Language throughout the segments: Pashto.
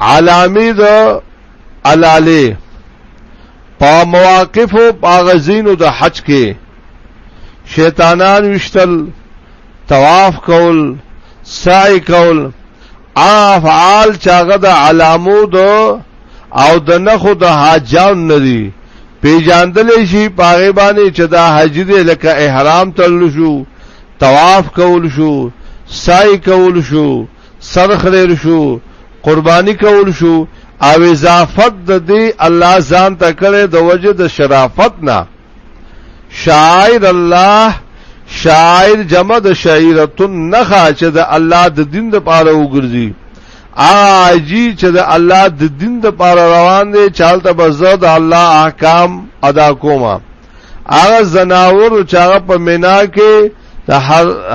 علامی د علاله په مواقف او باغزینو د حج کې شیطانان وشتل طواف کول سعی کول افعال چاغه د علامو د او د نخو د حاجان ندي پیجاندل شي پاغه باندې چې دا حج دې لکه احرام تل شو طواف کول شو سعی کول شو سرخلیر شو قربانی کول شو او اضافت د دې الله ځان ته کړې د وجه د شرافت نه شاعر الله شاعر جمع د شاعرتن نخا چې د الله د دین د پاره وګرځي اجی چې د الله د دین د پاره روان دي چالتہ بزو د الله احکام ادا کوما هغه زناور چې هغه په مینا کې د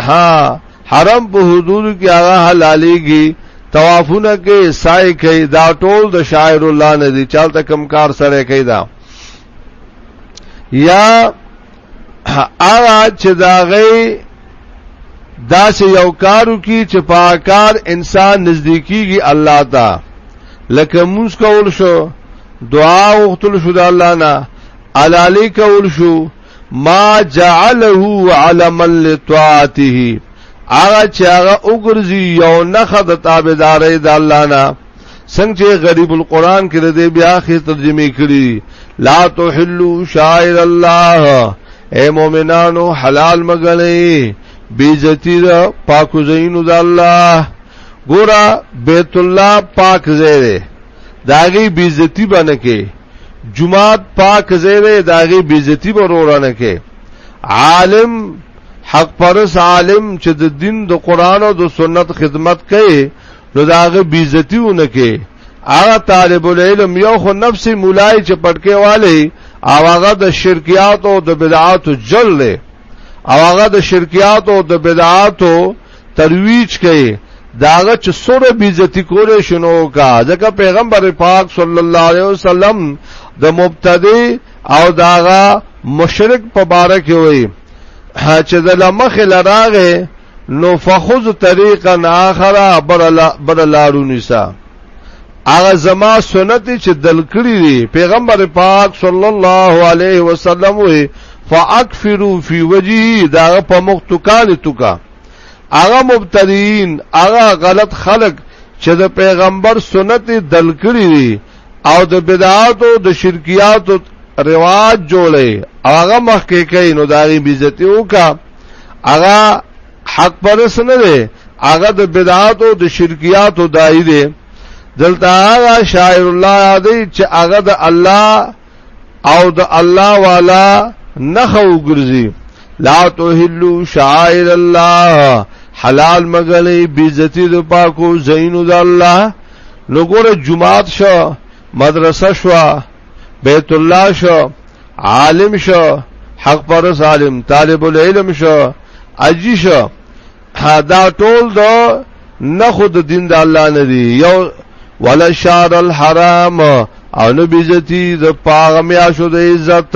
ها حرم په حدود کې هغه حلاليږي توافونه کې سای کوي دا ټول د شاعر الله نه دي چالتہ کمکار سره کوي دا یا هغه چې دا غي دا چې یو کارو کی چې پاکار انسان نزدیکیږي الله ته لکه موږ کول شو دعا وختل شو د الله نه علالی کول شو ما جعله علما لطاعته هغه چې هغه وګرځي یو نخد تابعداري د الله نه څنګه چې غریب القرآن کې د بیا خې ترجمه کړي لا تحلوا شاعر الله اے مؤمنانو حلال مګنئ بیزتی دا پاکو زینو دا الله ګورا بیت الله پاک زیره داغي بیزتی باندې کې جمعات پاک زیره داغي بیزتی برورانه کې عالم حق پرس عالم چې د دین د قران او د سنت خدمت کوي نو دا هغه بیزتیونه کې هغه طالب العلم یو خو نفس مولای چې پټکې والي او هغه د شرکیات او د بدعات جل له او هغه د شرکیات او د بدعات ترویج کوي داغه چې سره بیزتی کولې شنو کا ځکه پیغمبر پاک صلی الله علیه وسلم د مبتدی او داغه مشرک په باره کې وایي ها چې د لمخ لراغه نو فخذ طریقا اخر بر لارو نساء هغه زما سنت چې دل کړی دی پیغمبر پاک صلی الله علیه وسلم وی فاکفروا فی وجهه دا په مخ توکان توکا هغه مبتدین هغه غلط خلق چې د پیغمبر سنت دل کړی دی او د بدعات او د شرکیات رواج جوړي هغه مخ کې کوي نو داغي بیزتی وکا هغه حق پرس نه دی هغه د بدعات او د شرکیات او دای دی دلته هغه شاعر الله دی چې هغه د الله او د الله والا نه خو ګرځي لا تحلوا شعائر الله حلال مګلې بیزتی د پاکو زینو د الله نو ګوره جمعات شو مدرسه شو بیت الله شو عالم شو حق پر عالم طالب العلم شو اجی شو دا ټول د نه خود دین د الله نه دی یو ولا شار الحرام او نبی زتی د پاغمیا شو د عزت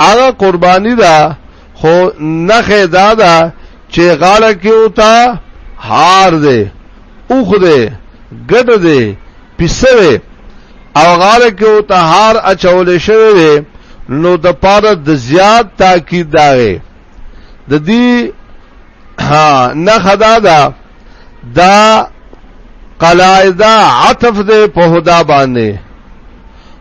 هغه قرباني ده خو نخه دا ده چې غاړه کې وتا هار دی اوخ دی ګډ دی پیسه دی او غاړه کې وتا هار اچول شوی دی نو د پاره د زیات تاکید داغه د دې ها نه خدا دا دا قلایدا عطف دې په هدا باندې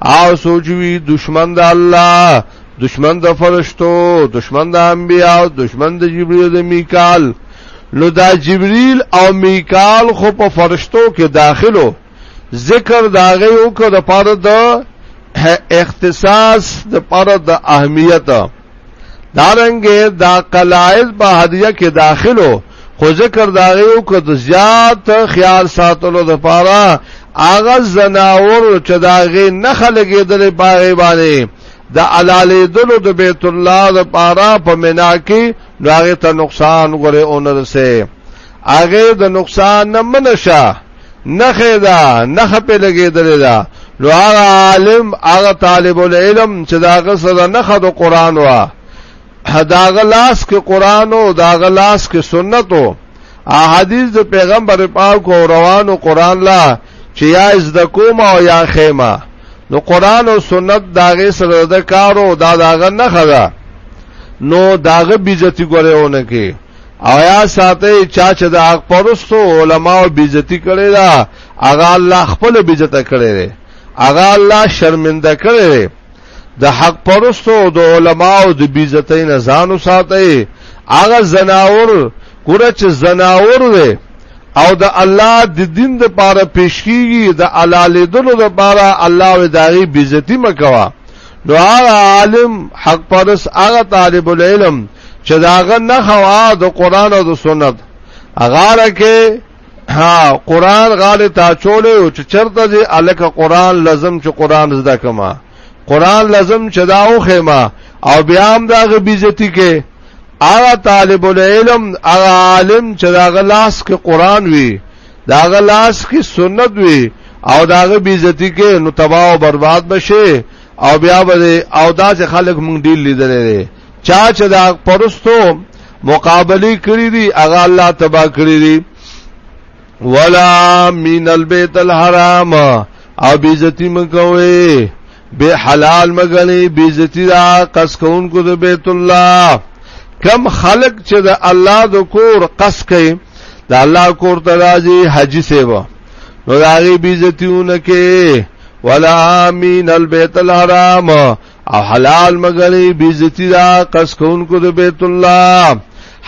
او سوچوي دشمن د الله دشمن د فرشتو دشمن د انبیاء دشمن د جبرئیل د میکال نو دا جبرئیل او میکال خو په فرشتو کې داخلو ذکر داغه یو کو د پاره د اختصاص د پاره د اهمیت دارنګه دا قلائز با هدیه کې داخلو خو ذکر داغیو که د زیات خیال ساتلو د پاره اغه زناور چې داغه نه خلګېدل پاره باندې د علالې دلو د بیت الله د پاره په منا کې داغه ته نقصان غره اونرسه اغه د نقصان نه منشه نخه دا نخه په لګیدل دا نو هغه عالم هغه طالب العلم چې دا غسر نخه د قران وا دا غلاس کې قران او دا غلاس کې سنت او احادیث د پیغمبر پاک او روانو قران لا چې یا از د کوم او یا خیمه نو قران او سنت داغه سره د کارو دا داغه نه خدا نو داغه بیزتی ګورهونه کې او یا ساته چا چې د حق پرستو علماو بیزتی کړي دا هغه الله خپل بیزته کړي دی هغه الله شرمنده کړي دی د حق پرستو د علماو د بیزتی نه ځان وساتي هغه زناور کور چې زناور وي او د الله د دین د پاره پیشکیږي د علاله دلو د پاره الله و داغي بیزتی مکوا نو هغه عالم حق پرس هغه طالب العلم چې داغه نه خوا د قران او د سنت غاړه کې ها قران غاړه تا چولې او چې چرته دې الک قران لازم چې قران زده کما قران لازم چې دا او خېما او بیا هم داغه بیزتی کې هغه طالب العلم هغه عالم چې داغه لاس کې قران وي داغه لاس کې سنت وي او داغه بیزتی کې نو تباہ او برباد بشي او بیا به او دا چې خلک مونږ ډیل لیدلې چا چې دا پرستو مقابله کړی دی هغه الله تبا کړی دی ولا من البيت الحرام او بیزتی مکوي به حلال مګنی بیزتی دا قص کون کو د بیت الله کم خلق چې د الله د کور قص کوي د الله کور ته راځي حاجی سیوا نو داغي بیزتیونه کې ولا امین البیت الحرام او حلال مګنی بیزتی دا قص کونکو د بیت الله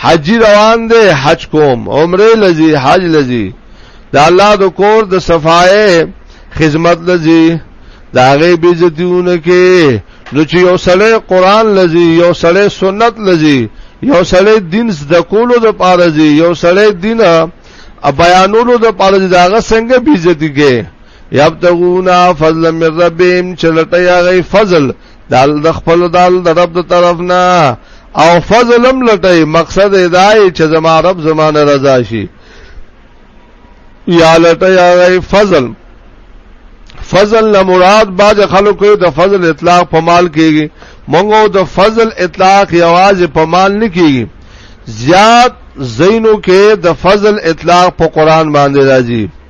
حج روان دی حج کوم عمره لذي حج لذي دا الله د کور د صفای خدمت لذي دا غي بیزتیونه کې نو چې یو سړی قران لذي یو سړی سنت لذي یو سړی دین زده کولو د پاره دی یو سړی دین بیانولو د پاره دی داغه څنګه بیزتی کې یبتغونا فضل من ربهم چلټیا غي فضل دال د خپل دال د رب د طرف نه او فضلم لټي مقصد ادای چې زما رب زمانه رضا شي یا لټیا غي فضل فضل نه مراد باج خلکو د فضل اطلاق په مال کېږي مونږه د فضل اطلاق یواز په مال نه کېږي زیات زینو کې د فضل اطلاق په قران باندې راځي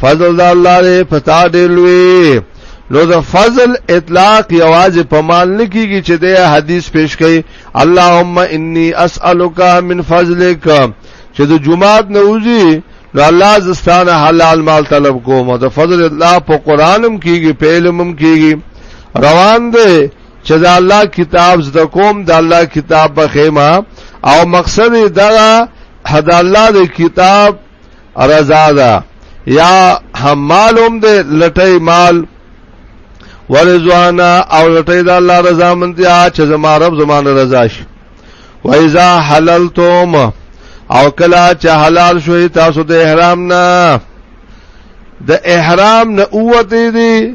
فضل دا الله دې پتا دې لوی نو د فضل اطلاق یواز په مال نه کیږي چې د حدیث پیش کړي اللهم انی اسالک من فضلک چې د جمعات نوځي نو الله زستانه حلال مال طلب کوم د فضل الله په قرانم کیږي په علمم کیږي روان دی چې د الله کتاب زده کوم د الله کتاب په خیمه او مقصد دا حد الله د کتاب ارزادا یا حمالوم دې لټي مال ورزوانا او لټي د الله رضا منتیا چې زما رب زمانه رضا شي وایذا حللتم او کلا چې حلال شوي تاسو د احرام نه د احرام نه اوته دي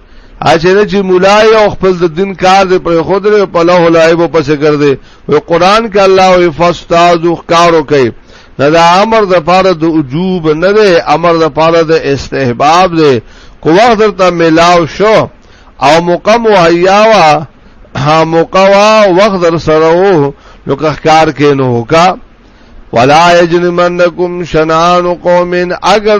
اچره چې مولای او خپل د دین کار دی پر خود لري په له لایبو پسې ګرځي او قران کې الله او فاستاد او کارو کوي نه دا امر د پاره د وجوب نه دی امر د پاره د استحباب دی کو وخت درته ملاو شو او مقام او حیاوا ها مقوا وخت در سره وو نو کار کې نه وکا ولا یجرمنکم شنان قوم اگر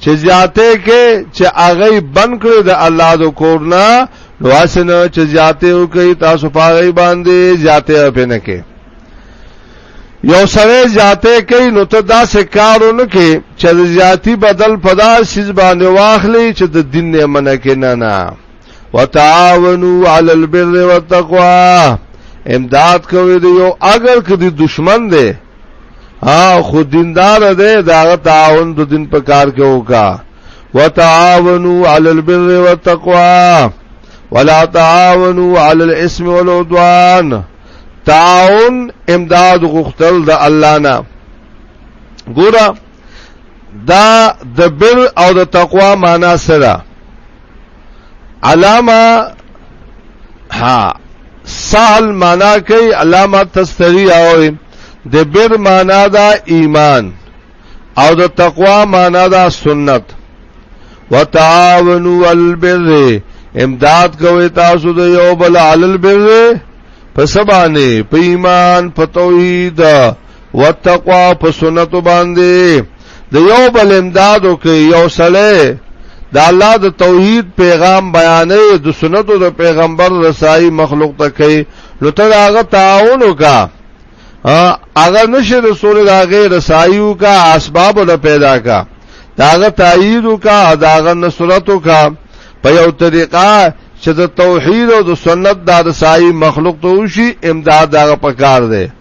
چې زیاته کې چې هغه بند کړی د الله د کورنا نو اسنه چې زیاته وکي تاسو پاره باندې زیاته پنه کې یو سره زیاته کوي نو ته دا سکارو نه کې چې زیاتی بدل پدا سیز باندې واخلې چې د دین نه منکه نه نه وتعاونوا علی البر والتقوا امداد کوي دی یو اگر کدی دشمن دی ها خو دیندار دی دا تعاون د دین په کار کې وکا وتعاونوا علی البر والتقوا ولا تعاونوا علی الاسم والعدوان تعاون امداد غختل د الله نه ګوره دا د بر او د تقوا معنا سره علامه ها سهل معنا کوي علامه تستری او د بر معنا دا ایمان او د تقوا معنا دا سنت وتعاونوا البر امداد کوي تاسو د یو بل علل بر په سبانه په ایمان په توحید وتقوا په سنت باندې د یو بل امدادو کې یو سړی د الله د توحید پیغام بیانې د سنتو د پیغمبر رسایي مخلوق ته کوي نو ته هغه تعاون وکا هغه نشه رسول هغه رسایي وکا اسباب له پیدا کا داغه تایید وکا داغه نصرت وکا په یو طریقه چې د توحید او د سنت د رسایي مخلوق ته وشي امداد دغه پکار دی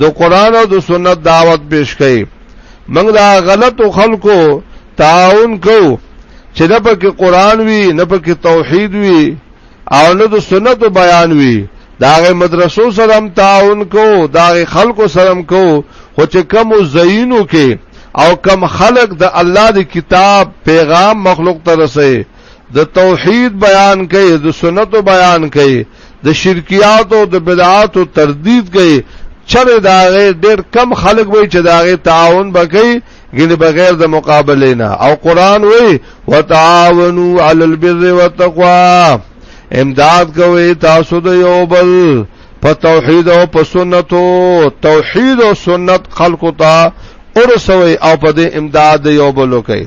د قران او د سنت دعوت پیش کړي موږ دا غلط خلکو تعاون کو چې نه پکې قران وي نه پکې توحید وي او نه د سنت بیان وي داغه مدرسو سره هم تعاون کو داغه خلکو سره هم کو خو چې کم زینو کې او کم خلق د الله د کتاب پیغام مخلوق ته رسي د توحید بیان کوي د سنت بیان کوي د شرکیات او د بدعات او تردید کوي چره دا ډېر کم خلک وي چې دا غي تعاون بکي ګنې بغیر د مقابله نه او قران وي وتعاونوا علی البر والتقوا امداد کوي تاسو د یو بل په توحید او په سنتو توحید او سنت خلقو ته ورسوي او په دې امداد یو بل کوي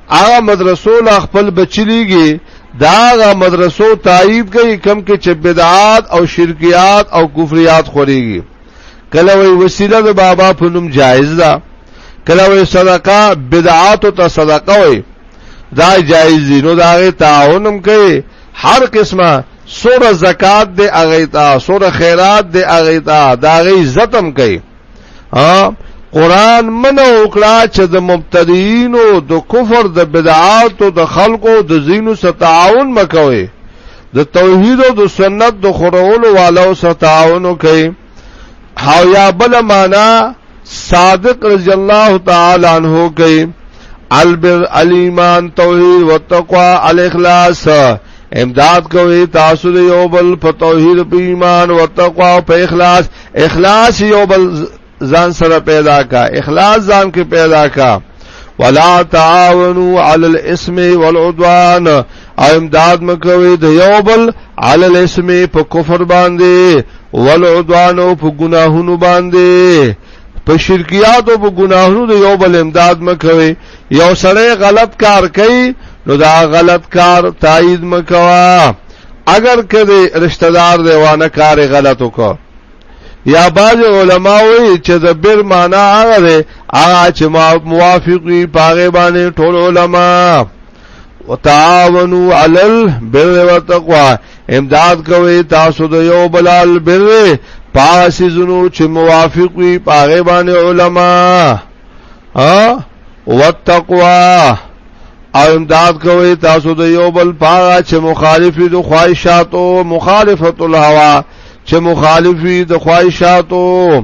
هغه مدرسو لا خپل بچی لیږي دا هغه مدرسو تایید کوي کم کې چې بدعات او شرکیات او کفریات خوريږي کله وی وسیله د بابا په نوم جایز ده کله وی صدقه بدعات او صدقه وي دا جایز دي نو دا غي تعاونم کوي هر قسمه سوره زکات دی اغیتا سوره خیرات دی اغیتا دا غي زتم کوي قران منو وکړه چې د مبتدیین او د کفر د بدعات او د خلقو د زینو سره تعاون مکوي د توحید او د سنت د خورولو والو سره تعاون وکړي او یا بل معنا صادق رضی الله تعالی عنہ کوي البر الیمان توحید وتقوا الاخلاص امداد کوي تاسو د یو بل په توحید په ایمان او تقوا او په اخلاص اخلاص یو بل ځان سره پیدا کا اخلاص ځان کې پیدا کا ولا تعاونوا على الاسم والعدوان او امداد مکوي د یو بل على الاسم په کفر باندې والعدوان او په ګناهونو باندې په شرکیات او په ګناهونو د یو بل امداد مکوي یو سړی غلط کار کوي نو دا غلط کار تایید مکوا اگر کدی رشتہ دار دی وانه کار غلط وکړ یا بعض علما وایي چې د بیر معنا هغه دی هغه چې موافق وي پاغه باندې ټول علما وتعاونوا علی البر والتقوا امداد کوي تاسو د یو بلال بر پاسی زنو چې موافق وي پاغه باندې علما ها وتقوا او امداد کوي تاسو د یو بل پاغه چې مخالفي د خواهشاتو مخالفت الهوا چې مخالفي د خواهشاتو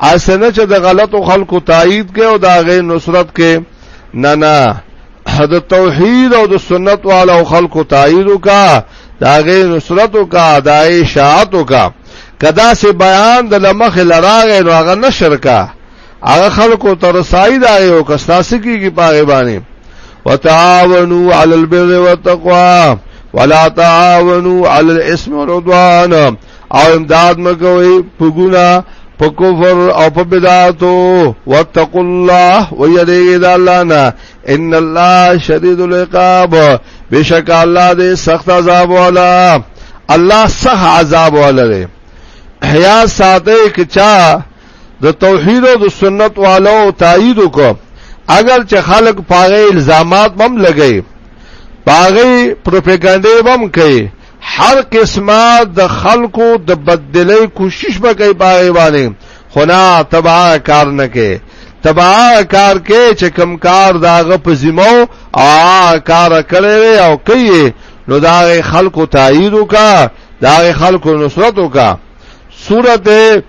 اسنه چې د غلطو خلکو تایید کوي او دا غي نصرت کوي نه نه د توحید او د سنت والا او خلکو تایید وکا دا غي نصرت وکا دای شاعت وکا کدا سه بیان د لمخ لراغه نو هغه نشر کا هغه خلکو تر سای دا یو کساس کیږي پاغه باندې وتعاونوا علی البر والتقوا ولا تعاونوا علی الاسم والعدوان او امداد مګوي په ګنا په کفر او په بدعاتو واتقوا الله ويريد د الله نه ان الله شديد العقاب بشک الله دې سخت عذاب والا الله سخت عذاب والا دی حیا ساته کچا د توحید او د سنت والو تایید وکړه اگر چې خلک پاغه الزامات بم لګي پاغه پروپاګاندا بم کوي هر قسمه د خلکو د بدلې کوشش به کوي پاره باندې خو نه تبا کار نه کوي تبا کار کې چې کم کار داغه په زمو او کار کړي او کوي نو دا خلکو تایید وکا دا خلکو نصرت وکا سورته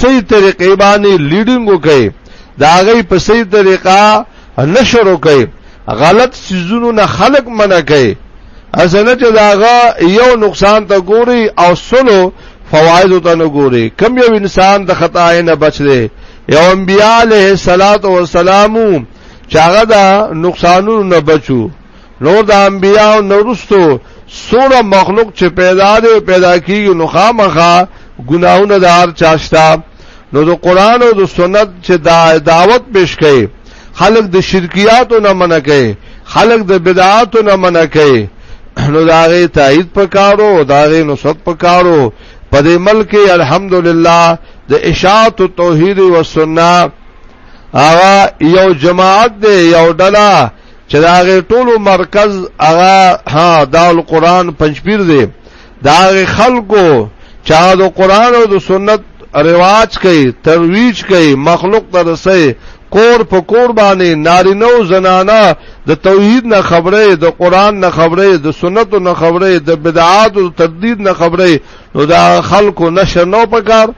صحیح طریقې باندې لیډینګ وکړي دا غي په صحیح طریقه نشر وکړي غلط سيزونو نه خلق منع کړي اسنه چې داغه یو نقصان ته ګوري او سلو فواید ته نه ګوري کم یو انسان د خطا نه بچ دی یو انبیاء علیه الصلاۃ والسلام چاغه دا نقصانونو نه بچو نور د انبیاء نورستو سوره مخلوق چې پیدا دی پیدا کیږي نو خامخا ګناهونه د هر چاشتا نو د قران او د سنت چې دا دعوت پیش کړي خلق د شرکیاتو نه منع کړي خلق د بدعاتو نه منع کړي نو داغه تایید پکارو داغه نصرت پکارو په دې ملک الحمدلله د اشاعت توحید او سنت هغه یو جماعت دی یو ډله چې دا غي ټولو مرکز هغه ها دا القرآن پنځپیر دی دا غي خلکو چا د قرآن او د سنت رواج کوي ترویج کوي مخلوق ته رسي کور په کور باندې نارینه او زنانه د توحید نه خبره د قران نه خبره د سنت نه خبره د بدعات او تردید نه خبره نو دا خلکو نشر نو پکار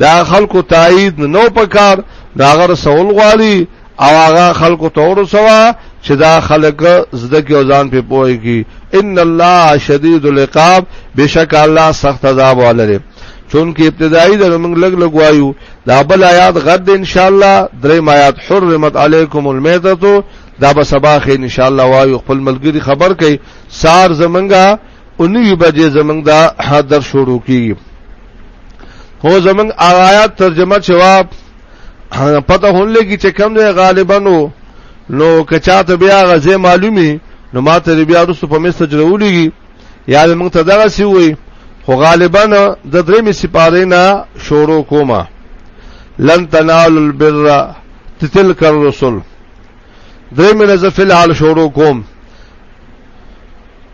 دا خلکو تایید نو پکار دا غر سوال غواړي او هغه خلکو ته ورسوا چې دا خلک زده کې ځان په پوي کی ان الله شدید العقاب بشک الله سخت عذاب ولري چون کې ابتدایي د موږ لګ لګوایو دا بل آیات غد ان شاء الله درې آیات حرمت علیکم المیتۃ دا به سبا خې ان شاء الله وایو خپل ملګری خبر کړي سار زمنګا 19 بجې زمنګ دا حاضر شروع کیږي هو زمنګ آیات ترجمه جواب پته هون لګي چې کم دی غالبا نو نو کچاته بیا غزه معلومي نو ماته بیا رسو په مست جوړولېږي یا موږ ته دغه سی وي خو غالبا د درې می سپاره نه شروع کومه لن تنالوا البر تلك الرسل درې می نه زفل حال شروع کوم